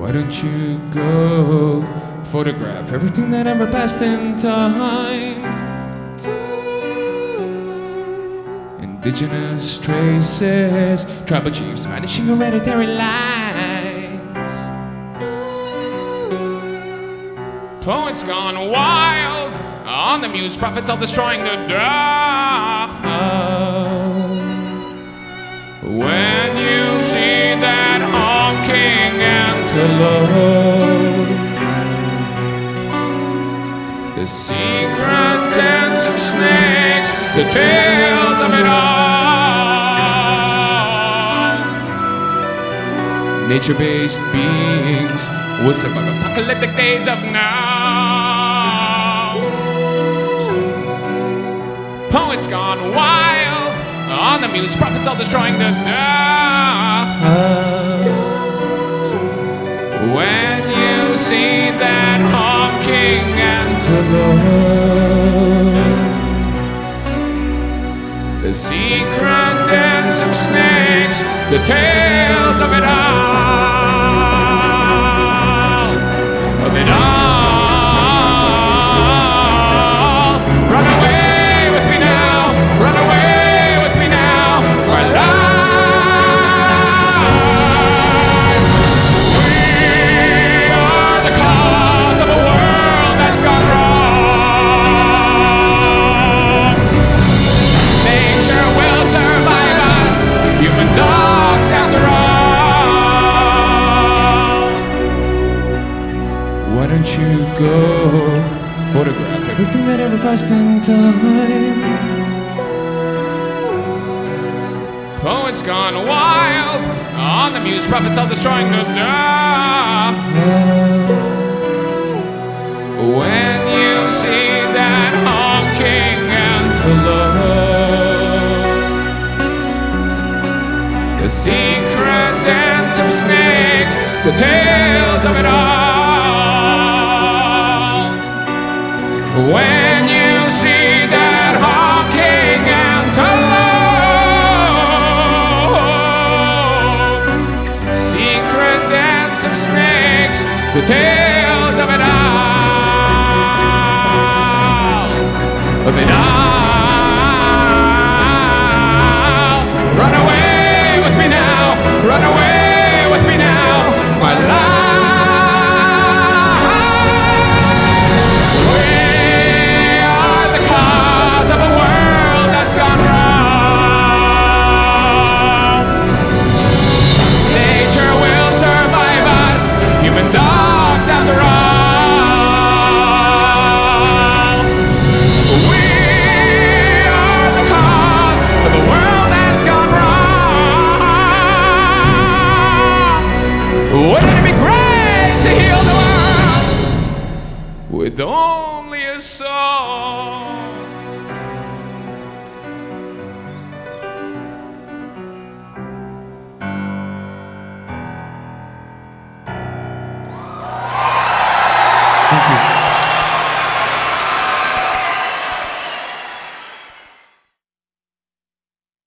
Why don't you go photograph everything that ever passed in time? Indigenous traces, tribal chiefs vanishing hereditary lines. Poets gone wild on the muse, prophets all destroying the dark. When you antelope, the secret dance of snakes, the tales of it all. Nature based beings will survive apocalyptic days of now. Poets gone wild on the muse, prophets all destroying the dark. When you see that honking antelope, the secret dance of snakes, the tales of it all, don't you go photograph everything that ever passed in time? Oh, Poets gone wild on the muse, prophets all destroying the dark. When you see that honking antelope, the secret dance of snakes, the tales of it all. When you see that honking antelope, secret dance of snakes, the tales of it all, of it all. with only a song.